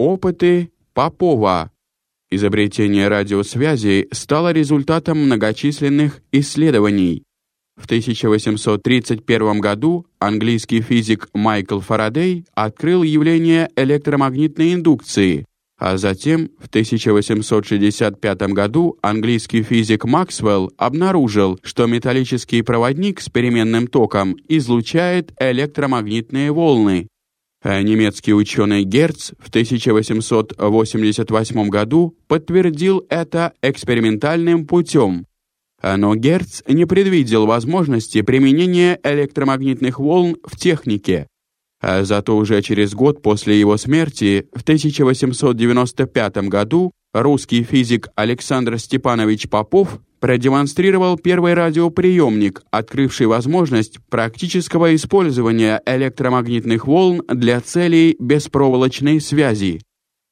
Опыты Попова. Изобретение радиосвязи стало результатом многочисленных исследований. В 1831 году английский физик Майкл Фарадей открыл явление электромагнитной индукции, а затем в 1865 году английский физик Максвелл обнаружил, что металлический проводник с переменным током излучает электромагнитные волны. А немецкий ученый Герц в 1888 году подтвердил это экспериментальным путем. Но Герц не предвидел возможности применения электромагнитных волн в технике. А зато уже через год после его смерти, в 1895 году, русский физик Александр Степанович Попов продемонстрировал первый радиоприемник, открывший возможность практического использования электромагнитных волн для целей беспроволочной связи.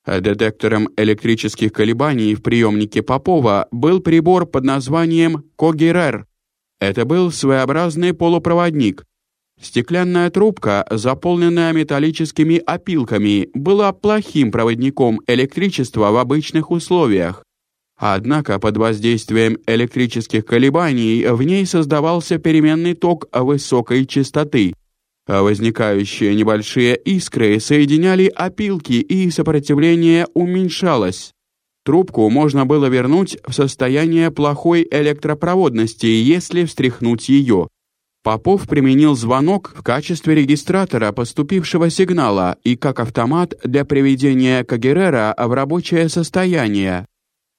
Детектором электрических колебаний в приемнике Попова был прибор под названием Когерер. Это был своеобразный полупроводник, Стеклянная трубка, заполненная металлическими опилками, была плохим проводником электричества в обычных условиях. Однако под воздействием электрических колебаний в ней создавался переменный ток высокой частоты. Возникающие небольшие искры соединяли опилки, и сопротивление уменьшалось. Трубку можно было вернуть в состояние плохой электропроводности, если встряхнуть ее. Попов применил звонок в качестве регистратора поступившего сигнала и как автомат для приведения Кагерера в рабочее состояние.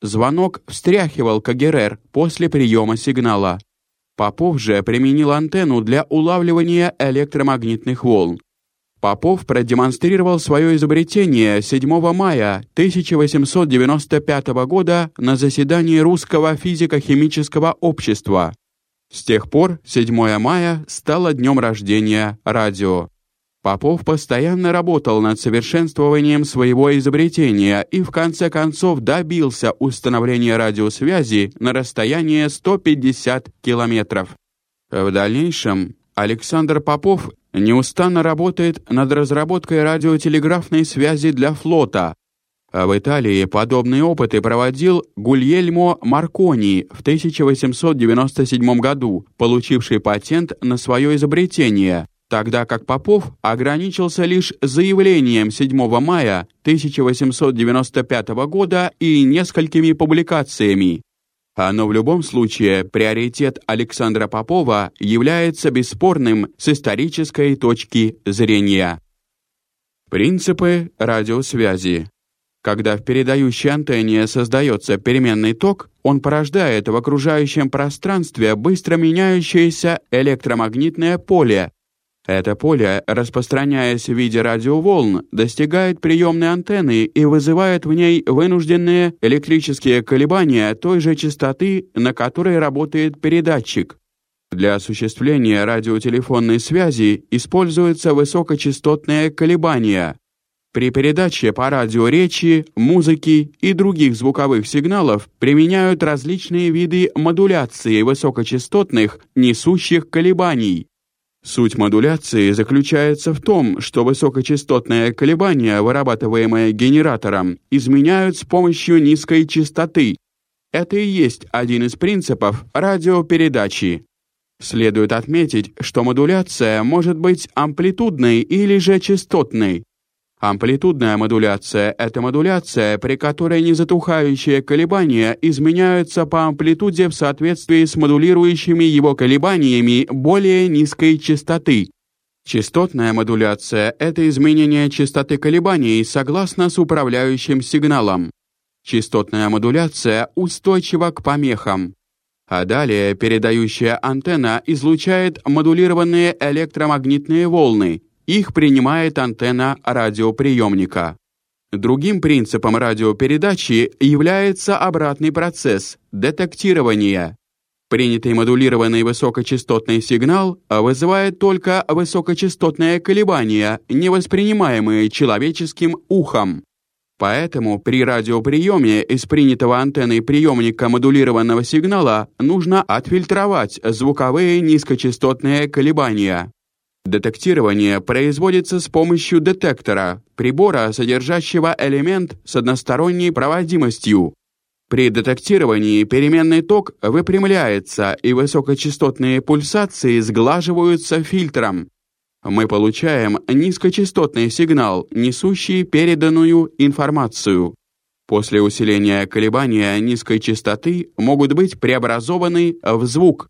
Звонок встряхивал Кагерер после приема сигнала. Попов же применил антенну для улавливания электромагнитных волн. Попов продемонстрировал свое изобретение 7 мая 1895 года на заседании Русского физико-химического общества. С тех пор 7 мая стало днем рождения радио. Попов постоянно работал над совершенствованием своего изобретения и в конце концов добился установления радиосвязи на расстоянии 150 километров. В дальнейшем Александр Попов неустанно работает над разработкой радиотелеграфной связи для флота, в Италии подобные опыты проводил Гульельмо Маркони в 1897 году, получивший патент на свое изобретение, тогда как Попов ограничился лишь заявлением 7 мая 1895 года и несколькими публикациями. Но в любом случае приоритет Александра Попова является бесспорным с исторической точки зрения. Принципы радиосвязи когда в передающей антенне создается переменный ток, он порождает в окружающем пространстве быстро меняющееся электромагнитное поле. Это поле, распространяясь в виде радиоволн, достигает приемной антенны и вызывает в ней вынужденные электрические колебания той же частоты, на которой работает передатчик. Для осуществления радиотелефонной связи используются высокочастотные колебания, при передаче по радио речи, музыки и других звуковых сигналов применяют различные виды модуляции высокочастотных несущих колебаний. Суть модуляции заключается в том, что высокочастотные колебания, вырабатываемые генератором, изменяют с помощью низкой частоты. Это и есть один из принципов радиопередачи. Следует отметить, что модуляция может быть амплитудной или же частотной. Амплитудная модуляция – это модуляция, при которой незатухающие колебания изменяются по амплитуде в соответствии с модулирующими его колебаниями более низкой частоты. Частотная модуляция – это изменение частоты колебаний согласно с управляющим сигналом. Частотная модуляция устойчива к помехам. А далее передающая антенна излучает модулированные электромагнитные волны – их принимает антенна радиоприемника. Другим принципом радиопередачи является обратный процесс детектирования. Принятый модулированный высокочастотный сигнал вызывает только высокочастотные колебания, не воспринимаемые человеческим ухом. Поэтому при радиоприеме из принятого антенной приемника модулированного сигнала нужно отфильтровать звуковые низкочастотные колебания. Детектирование производится с помощью детектора, прибора, содержащего элемент с односторонней проводимостью. При детектировании переменный ток выпрямляется, и высокочастотные пульсации сглаживаются фильтром. Мы получаем низкочастотный сигнал, несущий переданную информацию. После усиления колебания низкой частоты могут быть преобразованы в звук,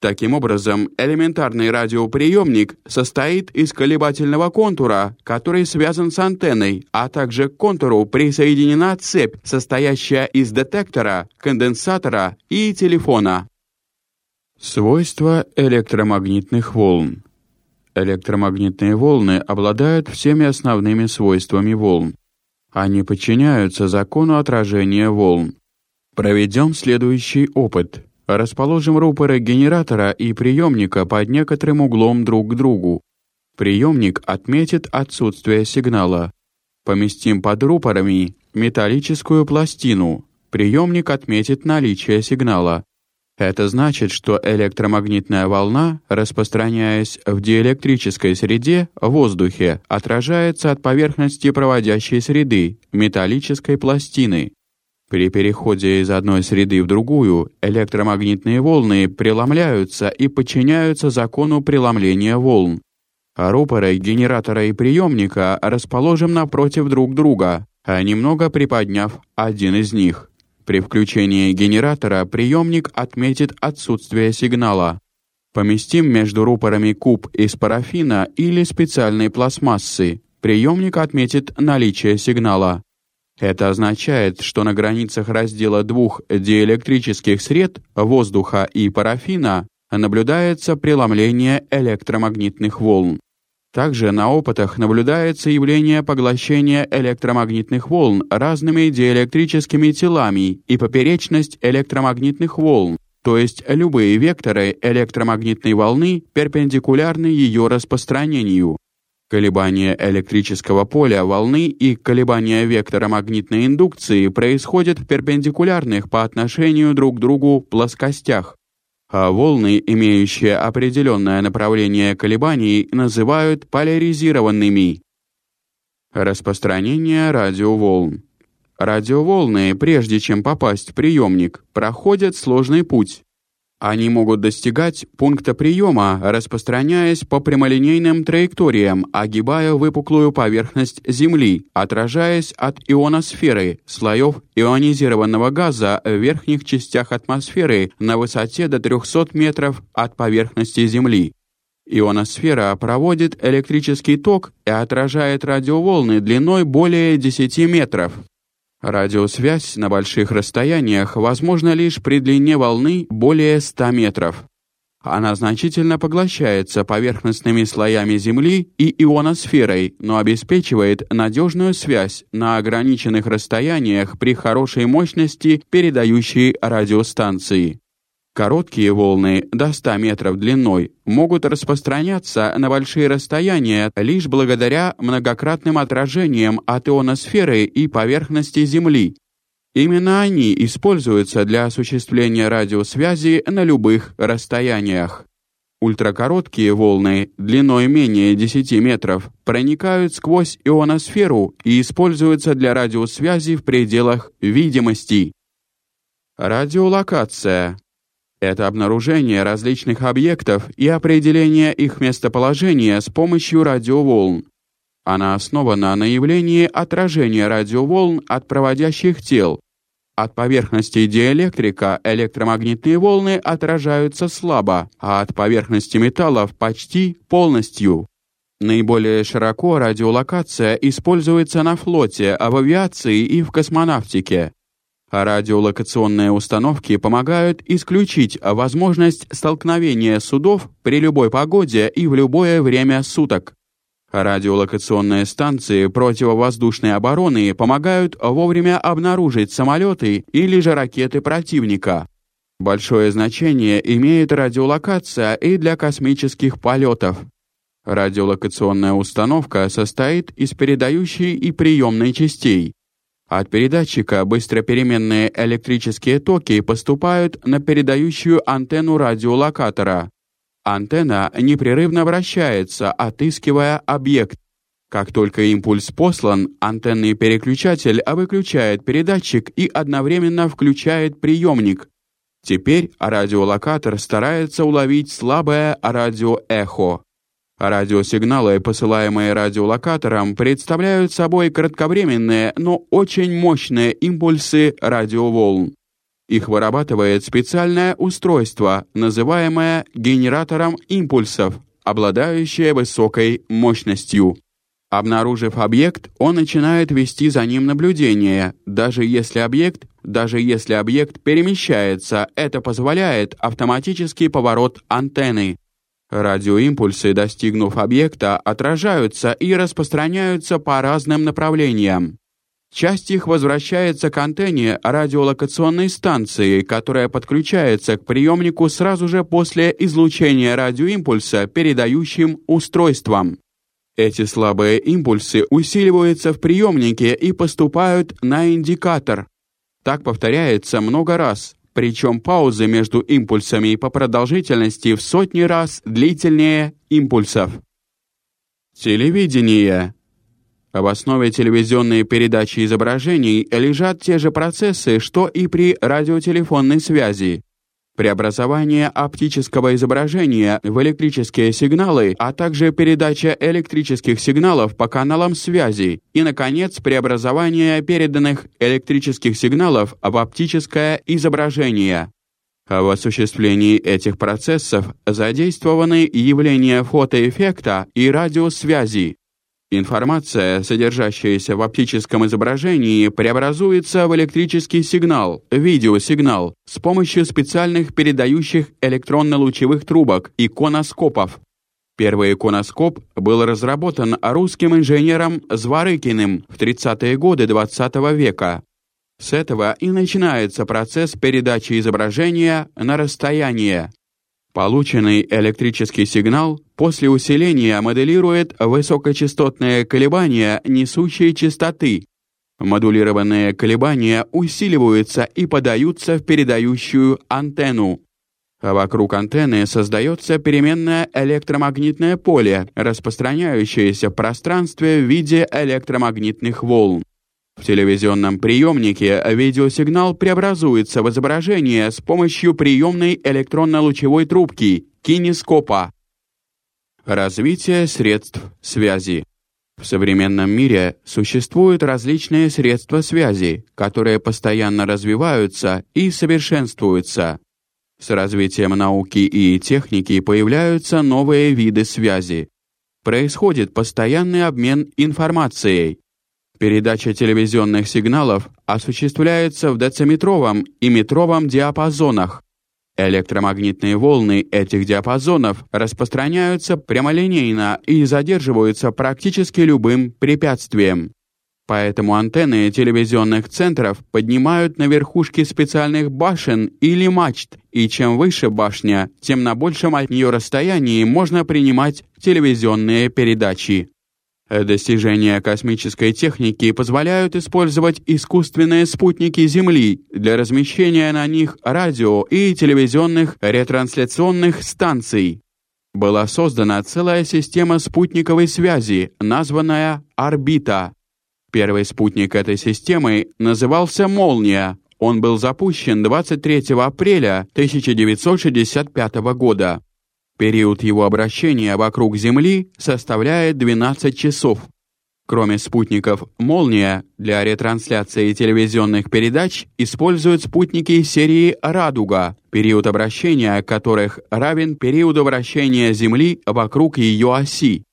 Таким образом, элементарный радиоприемник состоит из колебательного контура, который связан с антенной, а также к контуру присоединена цепь, состоящая из детектора, конденсатора и телефона. Свойства электромагнитных волн. Электромагнитные волны обладают всеми основными свойствами волн. Они подчиняются закону отражения волн. Проведем следующий опыт. Расположим рупоры генератора и приемника под некоторым углом друг к другу. Приемник отметит отсутствие сигнала. Поместим под рупорами металлическую пластину. Приемник отметит наличие сигнала. Это значит, что электромагнитная волна, распространяясь в диэлектрической среде, в воздухе, отражается от поверхности проводящей среды, металлической пластины. При переходе из одной среды в другую электромагнитные волны преломляются и подчиняются закону преломления волн. А рупоры генератора и приемника расположим напротив друг друга, а немного приподняв один из них. При включении генератора приемник отметит отсутствие сигнала. Поместим между рупорами куб из парафина или специальной пластмассы. Приемник отметит наличие сигнала. Это означает, что на границах раздела двух диэлектрических сред воздуха и парафина наблюдается преломление электромагнитных волн. Также на опытах наблюдается явление поглощения электромагнитных волн разными диэлектрическими телами и поперечность электромагнитных волн, то есть любые векторы электромагнитной волны перпендикулярны ее распространению. Колебания электрического поля волны и колебания вектора магнитной индукции происходят в перпендикулярных по отношению друг к другу плоскостях, а волны, имеющие определенное направление колебаний, называют поляризированными. Распространение радиоволн. Радиоволны, прежде чем попасть в приемник, проходят сложный путь. Они могут достигать пункта приема, распространяясь по прямолинейным траекториям, огибая выпуклую поверхность Земли, отражаясь от ионосферы, слоев ионизированного газа в верхних частях атмосферы на высоте до 300 метров от поверхности Земли. Ионосфера проводит электрический ток и отражает радиоволны длиной более 10 метров. Радиосвязь на больших расстояниях возможна лишь при длине волны более 100 метров. Она значительно поглощается поверхностными слоями Земли и ионосферой, но обеспечивает надежную связь на ограниченных расстояниях при хорошей мощности передающей радиостанции. Короткие волны до 100 метров длиной могут распространяться на большие расстояния лишь благодаря многократным отражениям от ионосферы и поверхности Земли. Именно они используются для осуществления радиосвязи на любых расстояниях. Ультракороткие волны длиной менее 10 метров проникают сквозь ионосферу и используются для радиосвязи в пределах видимости. Радиолокация это обнаружение различных объектов и определение их местоположения с помощью радиоволн. Она основана на явлении отражения радиоволн от проводящих тел. От поверхности диэлектрика электромагнитные волны отражаются слабо, а от поверхности металлов почти полностью. Наиболее широко радиолокация используется на флоте, а в авиации и в космонавтике а радиолокационные установки помогают исключить возможность столкновения судов при любой погоде и в любое время суток. Радиолокационные станции противовоздушной обороны помогают вовремя обнаружить самолеты или же ракеты противника. Большое значение имеет радиолокация и для космических полетов. Радиолокационная установка состоит из передающей и приемной частей. От передатчика быстропеременные электрические токи поступают на передающую антенну радиолокатора. Антенна непрерывно вращается, отыскивая объект. Как только импульс послан, антенный переключатель выключает передатчик и одновременно включает приемник. Теперь радиолокатор старается уловить слабое радиоэхо. Радиосигналы, посылаемые радиолокатором, представляют собой кратковременные, но очень мощные импульсы радиоволн. Их вырабатывает специальное устройство, называемое генератором импульсов, обладающее высокой мощностью. Обнаружив объект, он начинает вести за ним наблюдение. Даже если объект, даже если объект перемещается, это позволяет автоматический поворот антенны. Радиоимпульсы, достигнув объекта, отражаются и распространяются по разным направлениям. Часть их возвращается к антенне радиолокационной станции, которая подключается к приемнику сразу же после излучения радиоимпульса передающим устройством. Эти слабые импульсы усиливаются в приемнике и поступают на индикатор. Так повторяется много раз, причем паузы между импульсами по продолжительности в сотни раз длительнее импульсов. Телевидение. В основе телевизионной передачи изображений лежат те же процессы, что и при радиотелефонной связи преобразование оптического изображения в электрические сигналы, а также передача электрических сигналов по каналам связи и, наконец, преобразование переданных электрических сигналов в оптическое изображение. В осуществлении этих процессов задействованы явления фотоэффекта и радиосвязи, Информация, содержащаяся в оптическом изображении, преобразуется в электрический сигнал, видеосигнал, с помощью специальных передающих электронно-лучевых трубок, иконоскопов. Первый иконоскоп был разработан русским инженером Зворыкиным в 30-е годы XX -го века. С этого и начинается процесс передачи изображения на расстояние. Полученный электрический сигнал после усиления моделирует высокочастотные колебания несущей частоты. Модулированные колебания усиливаются и подаются в передающую антенну. Вокруг антенны создается переменное электромагнитное поле, распространяющееся в пространстве в виде электромагнитных волн. В телевизионном приемнике видеосигнал преобразуется в изображение с помощью приемной электронно-лучевой трубки кинескопа. Развитие средств связи. В современном мире существуют различные средства связи, которые постоянно развиваются и совершенствуются. С развитием науки и техники появляются новые виды связи. Происходит постоянный обмен информацией, Передача телевизионных сигналов осуществляется в дециметровом и метровом диапазонах. Электромагнитные волны этих диапазонов распространяются прямолинейно и задерживаются практически любым препятствием. Поэтому антенны телевизионных центров поднимают на верхушки специальных башен или мачт, и чем выше башня, тем на большем от нее расстоянии можно принимать телевизионные передачи. Достижения космической техники позволяют использовать искусственные спутники Земли для размещения на них радио и телевизионных ретрансляционных станций. Была создана целая система спутниковой связи, названная «Орбита». Первый спутник этой системы назывался «Молния». Он был запущен 23 апреля 1965 года. Период его обращения вокруг Земли составляет 12 часов. Кроме спутников «Молния», для ретрансляции телевизионных передач используют спутники серии «Радуга», период обращения которых равен периоду вращения Земли вокруг ее оси.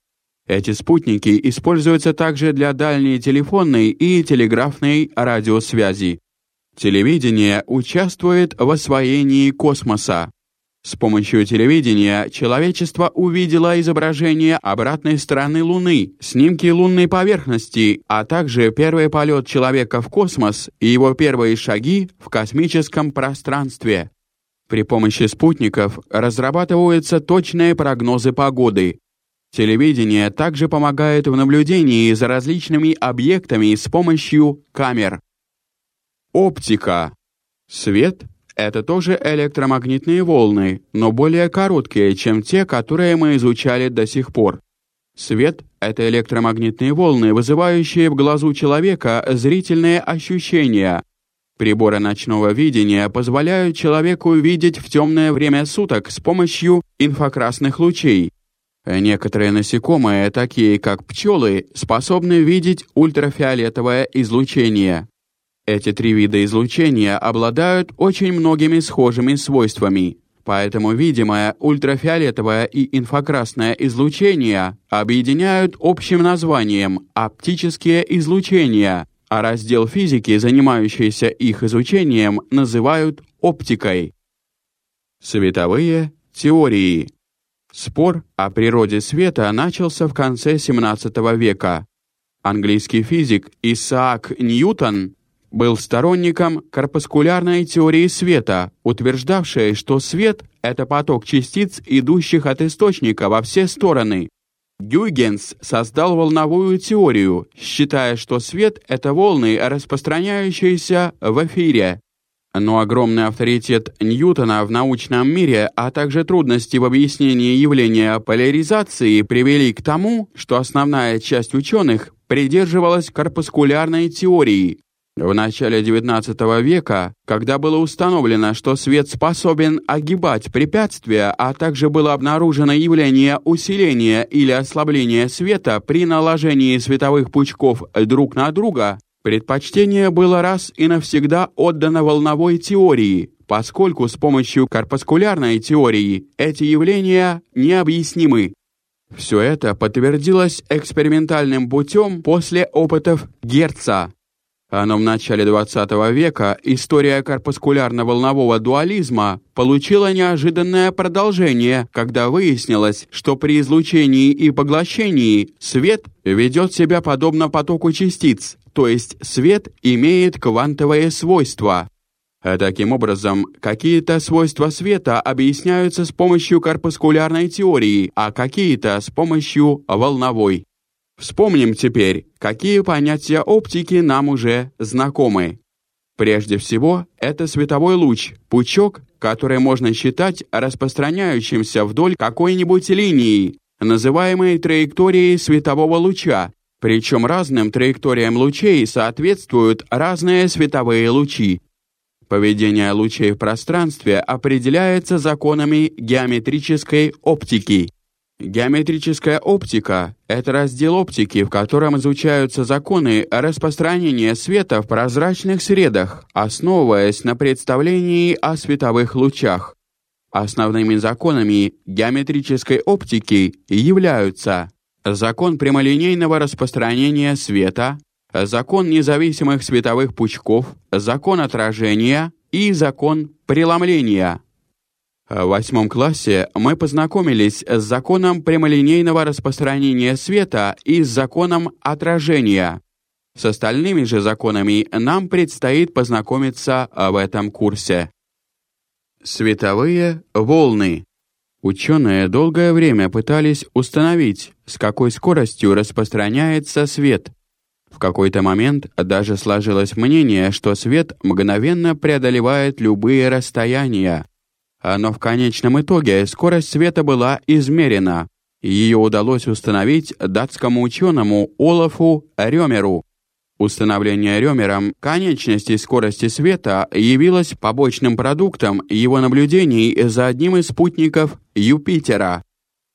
Эти спутники используются также для дальней телефонной и телеграфной радиосвязи. Телевидение участвует в освоении космоса. С помощью телевидения человечество увидело изображение обратной стороны Луны, снимки лунной поверхности, а также первый полет человека в космос и его первые шаги в космическом пространстве. При помощи спутников разрабатываются точные прогнозы погоды. Телевидение также помогает в наблюдении за различными объектами с помощью камер. Оптика. Свет это тоже электромагнитные волны, но более короткие, чем те, которые мы изучали до сих пор. Свет — это электромагнитные волны, вызывающие в глазу человека зрительные ощущения. Приборы ночного видения позволяют человеку видеть в темное время суток с помощью инфракрасных лучей. Некоторые насекомые, такие как пчелы, способны видеть ультрафиолетовое излучение. Эти три вида излучения обладают очень многими схожими свойствами. Поэтому видимое ультрафиолетовое и инфракрасное излучение объединяют общим названием оптические излучения, а раздел физики, занимающийся их изучением, называют оптикой. Световые теории. Спор о природе света начался в конце XVII века. Английский физик Исаак Ньютон был сторонником корпускулярной теории света, утверждавшей, что свет — это поток частиц, идущих от источника во все стороны. Гюйгенс создал волновую теорию, считая, что свет — это волны, распространяющиеся в эфире. Но огромный авторитет Ньютона в научном мире, а также трудности в объяснении явления поляризации привели к тому, что основная часть ученых придерживалась корпускулярной теории, в начале XIX века, когда было установлено, что свет способен огибать препятствия, а также было обнаружено явление усиления или ослабления света при наложении световых пучков друг на друга, предпочтение было раз и навсегда отдано волновой теории, поскольку с помощью корпускулярной теории эти явления необъяснимы. Все это подтвердилось экспериментальным путем после опытов Герца, но в начале XX века история корпускулярно-волнового дуализма получила неожиданное продолжение, когда выяснилось, что при излучении и поглощении свет ведет себя подобно потоку частиц, то есть свет имеет квантовые свойства. Таким образом, какие-то свойства света объясняются с помощью корпускулярной теории, а какие-то с помощью волновой. Вспомним теперь, какие понятия оптики нам уже знакомы. Прежде всего, это световой луч, пучок, который можно считать распространяющимся вдоль какой-нибудь линии, называемой траекторией светового луча, причем разным траекториям лучей соответствуют разные световые лучи. Поведение лучей в пространстве определяется законами геометрической оптики. Геометрическая оптика — это раздел оптики, в котором изучаются законы распространения света в прозрачных средах, основываясь на представлении о световых лучах. Основными законами геометрической оптики являются закон прямолинейного распространения света, закон независимых световых пучков, закон отражения и закон преломления. В восьмом классе мы познакомились с законом прямолинейного распространения света и с законом отражения. С остальными же законами нам предстоит познакомиться в этом курсе. Световые волны. Ученые долгое время пытались установить, с какой скоростью распространяется свет. В какой-то момент даже сложилось мнение, что свет мгновенно преодолевает любые расстояния. Но в конечном итоге скорость света была измерена. Ее удалось установить датскому ученому Олафу Рёмеру. Установление Рёмером конечности скорости света явилось побочным продуктом его наблюдений за одним из спутников Юпитера.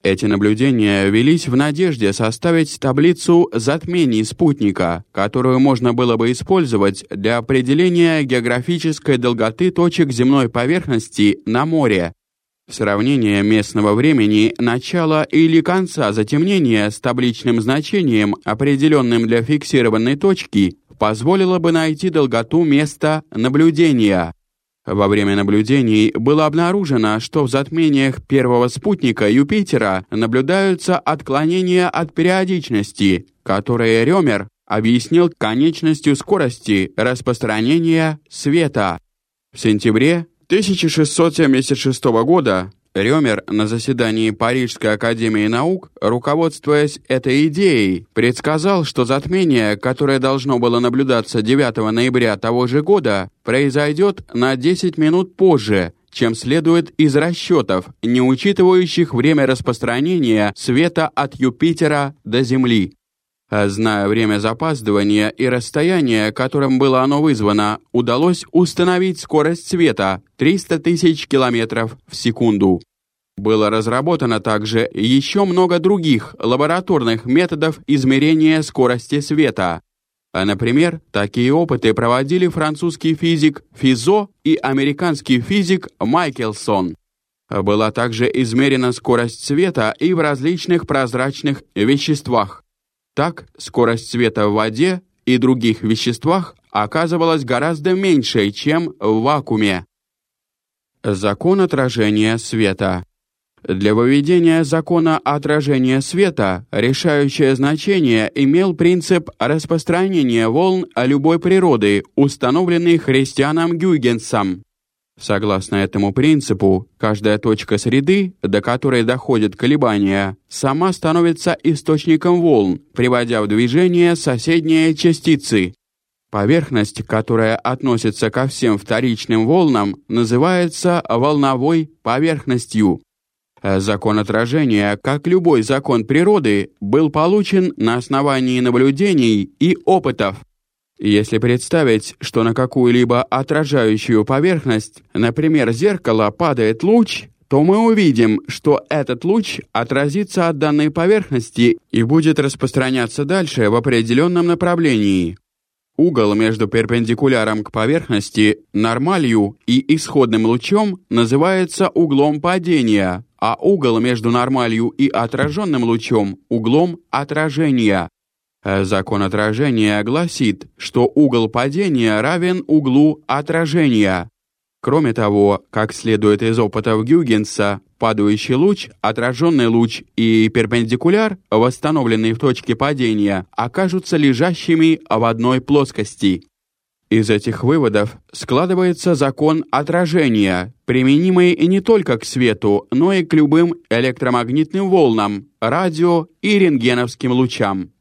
Эти наблюдения велись в надежде составить таблицу затмений спутника, которую можно было бы использовать для определения географической долготы точек земной поверхности на море. Сравнение местного времени начала или конца затемнения с табличным значением, определенным для фиксированной точки, позволило бы найти долготу места наблюдения. Во время наблюдений было обнаружено, что в затмениях первого спутника Юпитера наблюдаются отклонения от периодичности, которые Рёмер объяснил конечностью скорости распространения света. В сентябре 1676 года Рёмер на заседании Парижской академии наук, руководствуясь этой идеей, предсказал, что затмение, которое должно было наблюдаться 9 ноября того же года, произойдет на 10 минут позже, чем следует из расчетов, не учитывающих время распространения света от Юпитера до Земли. А зная время запаздывания и расстояние, которым было оно вызвано, удалось установить скорость света 300 тысяч километров в секунду. Было разработано также еще много других лабораторных методов измерения скорости света. А, например, такие опыты проводили французский физик Физо и американский физик Майкелсон. Была также измерена скорость света и в различных прозрачных веществах. Так, скорость света в воде и других веществах оказывалась гораздо меньшей, чем в вакууме. Закон отражения света для выведения закона отражения света решающее значение имел принцип распространения волн любой природы, установленный христианом Гюйгенсом. Согласно этому принципу, каждая точка среды, до которой доходят колебания, сама становится источником волн, приводя в движение соседние частицы. Поверхность, которая относится ко всем вторичным волнам, называется волновой поверхностью. Закон отражения, как любой закон природы, был получен на основании наблюдений и опытов. Если представить, что на какую-либо отражающую поверхность, например, зеркало, падает луч, то мы увидим, что этот луч отразится от данной поверхности и будет распространяться дальше в определенном направлении. Угол между перпендикуляром к поверхности, нормалью и исходным лучом называется углом падения, а угол между нормалью и отраженным лучом углом отражения. Закон отражения гласит, что угол падения равен углу отражения. Кроме того, как следует из опытов Гюгенса, падающий луч, отраженный луч и перпендикуляр, восстановленные в точке падения, окажутся лежащими в одной плоскости. Из этих выводов складывается закон отражения, применимый не только к свету, но и к любым электромагнитным волнам, радио и рентгеновским лучам.